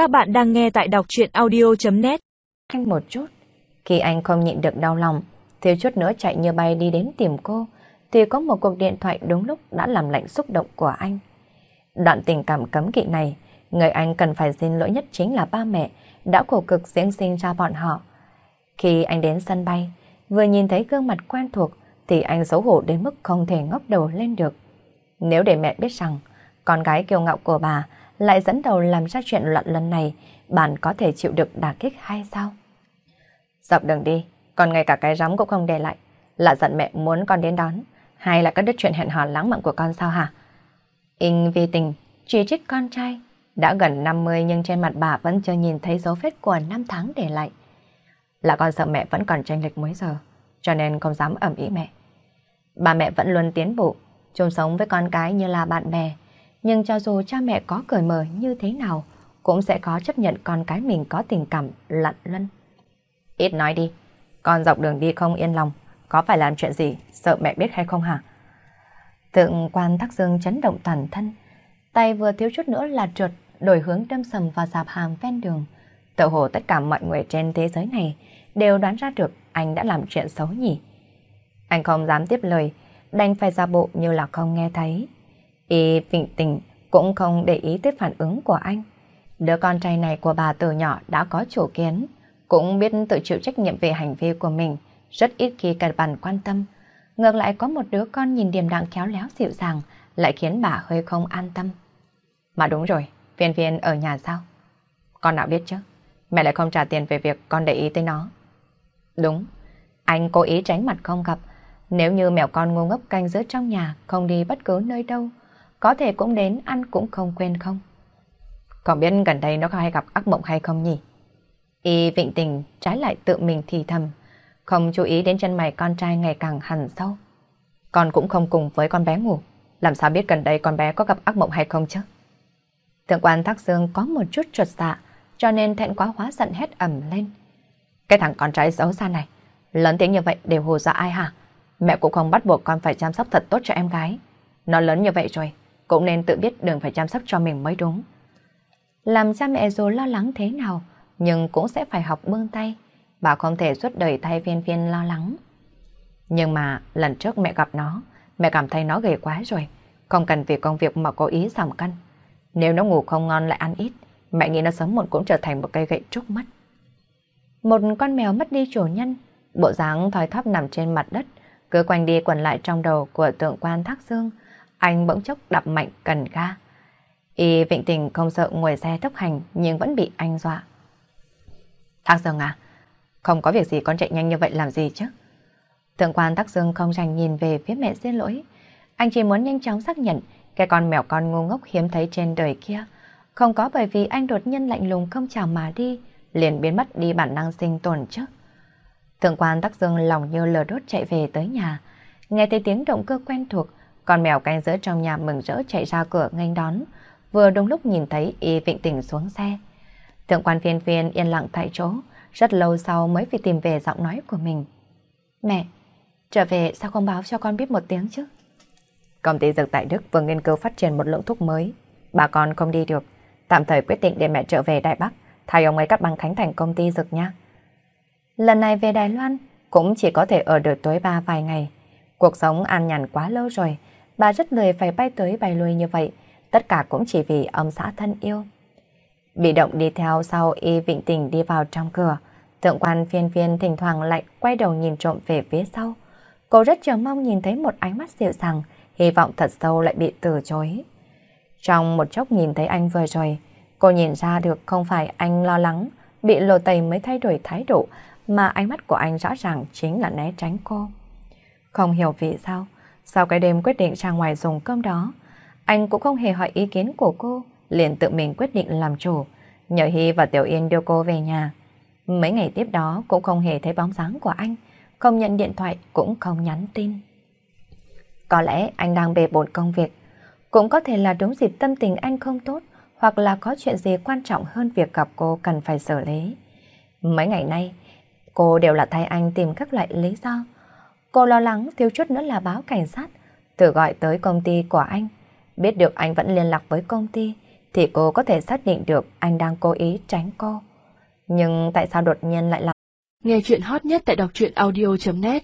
Các bạn đang nghe tại đọc truyện audio.net Anh một chút. Khi anh không nhịn được đau lòng, thiếu chút nữa chạy như bay đi đến tìm cô, thì có một cuộc điện thoại đúng lúc đã làm lạnh xúc động của anh. Đoạn tình cảm cấm kỵ này, người anh cần phải xin lỗi nhất chính là ba mẹ đã khổ cực diễn sinh ra bọn họ. Khi anh đến sân bay, vừa nhìn thấy gương mặt quen thuộc thì anh xấu hổ đến mức không thể ngóc đầu lên được. Nếu để mẹ biết rằng con gái kiêu ngạo của bà lại dẫn đầu làm ra chuyện loạn lần này, bạn có thể chịu được đả kích hay sao? Dọc đường đi, còn ngay cả cái rắm cũng không để lại. Là giận mẹ muốn con đến đón, hay là cắt đứt chuyện hẹn hò lãng mạn của con sao hả? In vì tình, chỉ trích con trai. Đã gần 50 nhưng trên mặt bà vẫn chưa nhìn thấy dấu vết của năm tháng để lại. Là con sợ mẹ vẫn còn tranh lệch mấy giờ, cho nên không dám ẩm ý mẹ. Bà mẹ vẫn luôn tiến bộ, chung sống với con cái như là bạn bè. Nhưng cho dù cha mẹ có cởi mở như thế nào, cũng sẽ có chấp nhận con cái mình có tình cảm lặn lân. Ít nói đi, con dọc đường đi không yên lòng, có phải làm chuyện gì, sợ mẹ biết hay không hả? Tượng quan thắc dương chấn động toàn thân, tay vừa thiếu chút nữa là trượt, đổi hướng đâm sầm vào dạp hàng ven đường. Tự hồ tất cả mọi người trên thế giới này đều đoán ra được anh đã làm chuyện xấu nhỉ. Anh không dám tiếp lời, đành phải ra bộ như là không nghe thấy. Y vịnh tình cũng không để ý tới phản ứng của anh. Đứa con trai này của bà từ nhỏ đã có chủ kiến, cũng biết tự chịu trách nhiệm về hành vi của mình, rất ít khi cần bàn quan tâm. Ngược lại có một đứa con nhìn điềm đạm khéo léo dịu dàng, lại khiến bà hơi không an tâm. Mà đúng rồi, viên viên ở nhà sao? Con nào biết chứ? Mẹ lại không trả tiền về việc con để ý tới nó. Đúng, anh cố ý tránh mặt không gặp. Nếu như mèo con ngu ngốc canh giữa trong nhà, không đi bất cứ nơi đâu, có thể cũng đến ăn cũng không quên không. Còn biết gần đây nó có hay gặp ác mộng hay không nhỉ? Y vịnh tình trái lại tự mình thì thầm, không chú ý đến chân mày con trai ngày càng hằn sâu. Con cũng không cùng với con bé ngủ, làm sao biết gần đây con bé có gặp ác mộng hay không chứ? Thượng quan Thác Dương có một chút trột dạ, cho nên thẹn quá hóa giận hét ẩm lên. Cái thằng con trai xấu xa này, lớn tiếng như vậy đều hù dọa ai hả? Mẹ cũng không bắt buộc con phải chăm sóc thật tốt cho em gái. Nó lớn như vậy rồi, cũng nên tự biết đừng phải chăm sóc cho mình mới đúng. Làm cha mẹ dù lo lắng thế nào, nhưng cũng sẽ phải học bương tay. Bà không thể suốt đời thay viên viên lo lắng. Nhưng mà lần trước mẹ gặp nó, mẹ cảm thấy nó gầy quá rồi, không cần vì công việc mà cố ý giảm cân. Nếu nó ngủ không ngon lại ăn ít, mẹ nghĩ nó sớm muộn cũng trở thành một cây gậy trúc mất. Một con mèo mất đi chủ nhân, bộ dáng thoi thóp nằm trên mặt đất, cứ quanh đi quẩn lại trong đầu của tượng quan Thác Dương, anh bỗng chốc đập mạnh cần ga. Y vịnh tình không sợ ngồi xe tốc hành nhưng vẫn bị anh dọa. Thác Dương à, không có việc gì con chạy nhanh như vậy làm gì chứ? Thượng quan Thác Dương không dành nhìn về phía mẹ xin lỗi. Anh chỉ muốn nhanh chóng xác nhận cái con mèo con ngu ngốc hiếm thấy trên đời kia. Không có bởi vì anh đột nhiên lạnh lùng không chào mà đi, liền biến mất đi bản năng sinh tồn chứ. Thượng quan Tắc Dương lòng như lờ đốt chạy về tới nhà. Nghe thấy tiếng động cơ quen thuộc, con mèo canh giữa trong nhà mừng rỡ chạy ra cửa nghênh đón, vừa đúng lúc nhìn thấy y vịnh tỉnh xuống xe. Thượng quan phiên phiên yên lặng tại chỗ, rất lâu sau mới phải tìm về giọng nói của mình. Mẹ, trở về sao không báo cho con biết một tiếng chứ? Công ty dược tại Đức vừa nghiên cứu phát triển một lượng thuốc mới. Bà con không đi được, tạm thời quyết định để mẹ trở về Đài Bắc, thay ông ấy cắt băng khánh thành công ty dược nha. Lần này về Đài Loan, cũng chỉ có thể ở được tối ba vài ngày. Cuộc sống an nhàn quá lâu rồi, bà rất lười phải bay tới bay lui như vậy, tất cả cũng chỉ vì ông xã thân yêu. Bị động đi theo sau y vịnh tình đi vào trong cửa, thượng quan phiên phiên thỉnh thoảng lại quay đầu nhìn trộm về phía sau. Cô rất chờ mong nhìn thấy một ánh mắt dịu dàng, hy vọng thật sâu lại bị từ chối. Trong một chốc nhìn thấy anh vừa rồi, cô nhìn ra được không phải anh lo lắng, bị lồ tẩy mới thay đổi thái độ, mà ánh mắt của anh rõ ràng chính là né tránh cô. Không hiểu vì sao, sau cái đêm quyết định ra ngoài dùng cơm đó, anh cũng không hề hỏi ý kiến của cô, liền tự mình quyết định làm chủ, nhờ Hy và Tiểu Yên đưa cô về nhà. Mấy ngày tiếp đó cũng không hề thấy bóng dáng của anh, không nhận điện thoại cũng không nhắn tin. Có lẽ anh đang bề bộn công việc, cũng có thể là đúng dịp tâm tình anh không tốt, hoặc là có chuyện gì quan trọng hơn việc gặp cô cần phải xử lý. Mấy ngày nay, cô đều là thay anh tìm các loại lý do. Cô lo lắng thiếu chút nữa là báo cảnh sát, tự gọi tới công ty của anh. Biết được anh vẫn liên lạc với công ty, thì cô có thể xác định được anh đang cố ý tránh cô. Nhưng tại sao đột nhiên lại là... Nghe chuyện hot nhất tại đọc truyện audio.net